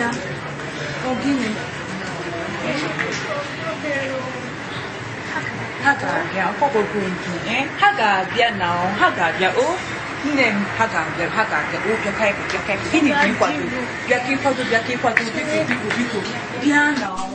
တာ။ဟုတ်ကဲ့။ဟာကာကပေါ့ပေါ့ကွင်းကြီးနဲ့ဟာကာပြတ်နောင်ဟာကာပြတ်အိုးနဲ့ဟာကာပြတ်ဟာကာကအိုးပြတ်ခိုက်ပြတ်ခိုက်ဖိနေပြီးကွာပြတ်ကြီးဖောက်ပြတ်ကြီးဖောက်ပြီးပြီးပြီးပြီးပြန်နောင်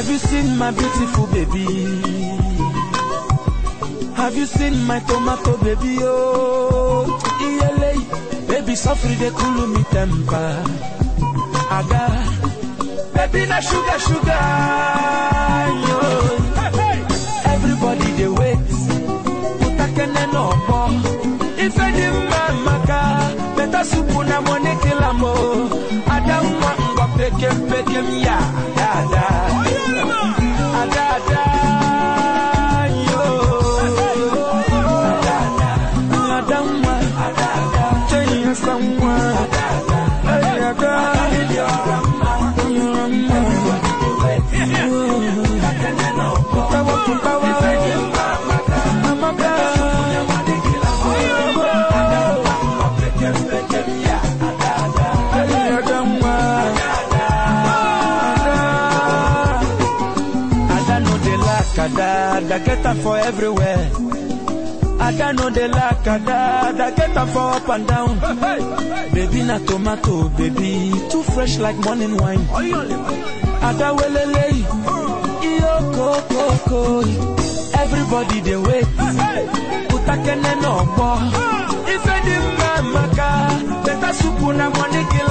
Have you seen my beautiful baby? Have you seen my tomato baby? Oh, iyele, baby, suffer they cool me temper. Aga, baby, na sugar, sugar. Yo. Everybody they wait. Utakene no more. If any man maka, better soup na money kill am oh. Ada mwa ngwa pekem pekem ya, da da. Ada dey lack ada, ada get am for everywhere. Ada no dey lack ada, ada get am for up and down. Baby na tomato, baby too fresh like morning wine. Ada welele, uh. iyo koko, ko. everybody they wait. Utakene no gbọ́. Uh. Ife dị mma maka, better soup na money kill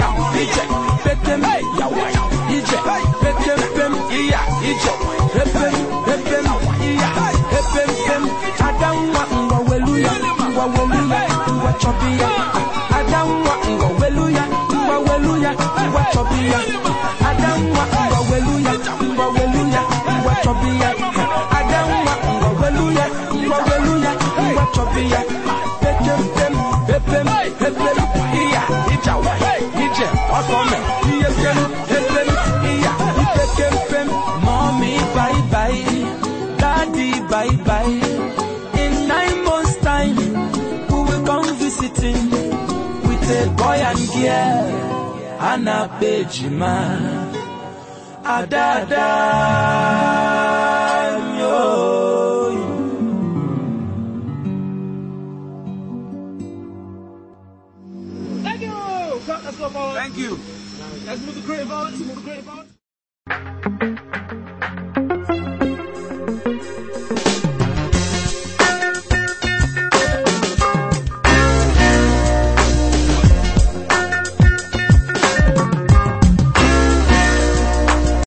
chọbiya. Adamwa ngwa weluya, ngwa weluya, ngwa chọbiya. Adamwa ngwa weluya, ngwa weluya, ngwa chọbiya. Pekem pem, pepem, pepem, iya, ijawa, ije, ọsọme, iye pem, pepem, iya, ipekem pem. Mommy, bye bye, daddy, bye bye. In nine months' time, we will come visiting with a boy and girl, Anna Bejima, Adada. yo. Thank you. Cut, let's go forward. Thank you. Let's move the creative on.